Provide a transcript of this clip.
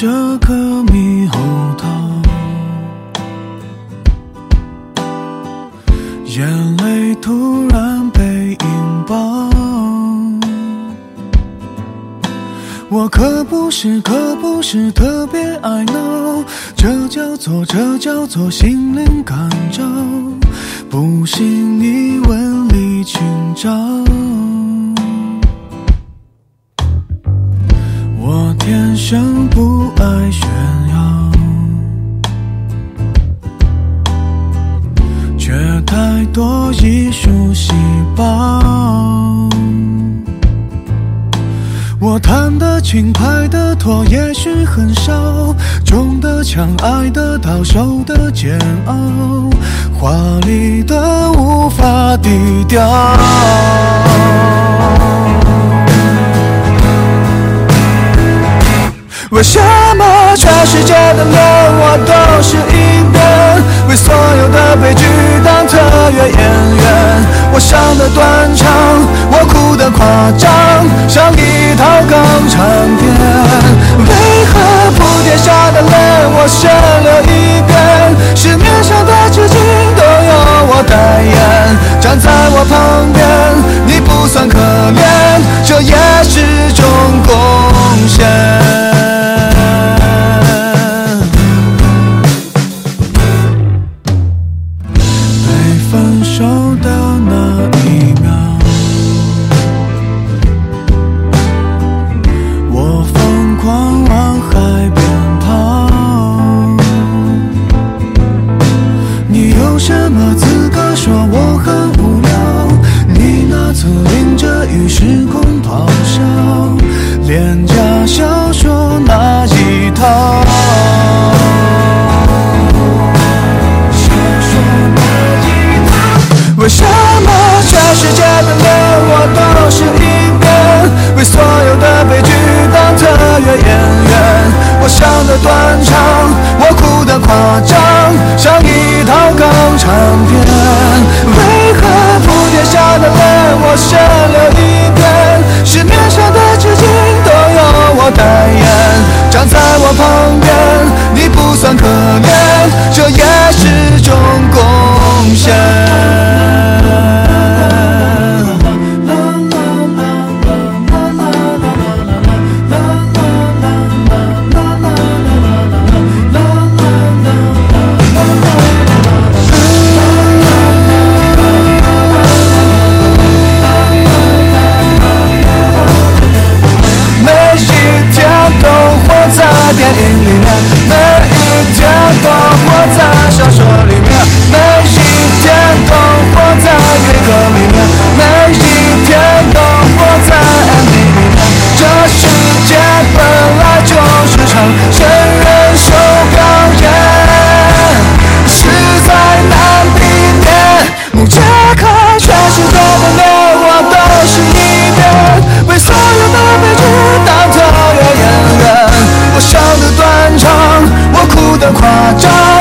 这颗猕猴桃，眼泪突然被引爆。我可不是，可不是特别爱闹，这叫做，这叫做心灵感召。不信你问李清照。爱炫耀，却太多艺术细胞。我弹得轻，拍得拖，也许很少，中的枪，爱得到，受的煎熬，华丽的无法低调。为什么全世界的人我都是一遍？为所有的悲剧当特约演员？我伤的断肠，我哭的夸张，像一套港什么资格说我很无聊？你那次淋着雨时空咆哮，廉价小说那一套。为什么全世界的脸我都是一遍？为所有的悲剧当特约演员？我伤的断肠，我哭的夸张，get in you now. Let it just go. 家。